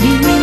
Nak jalan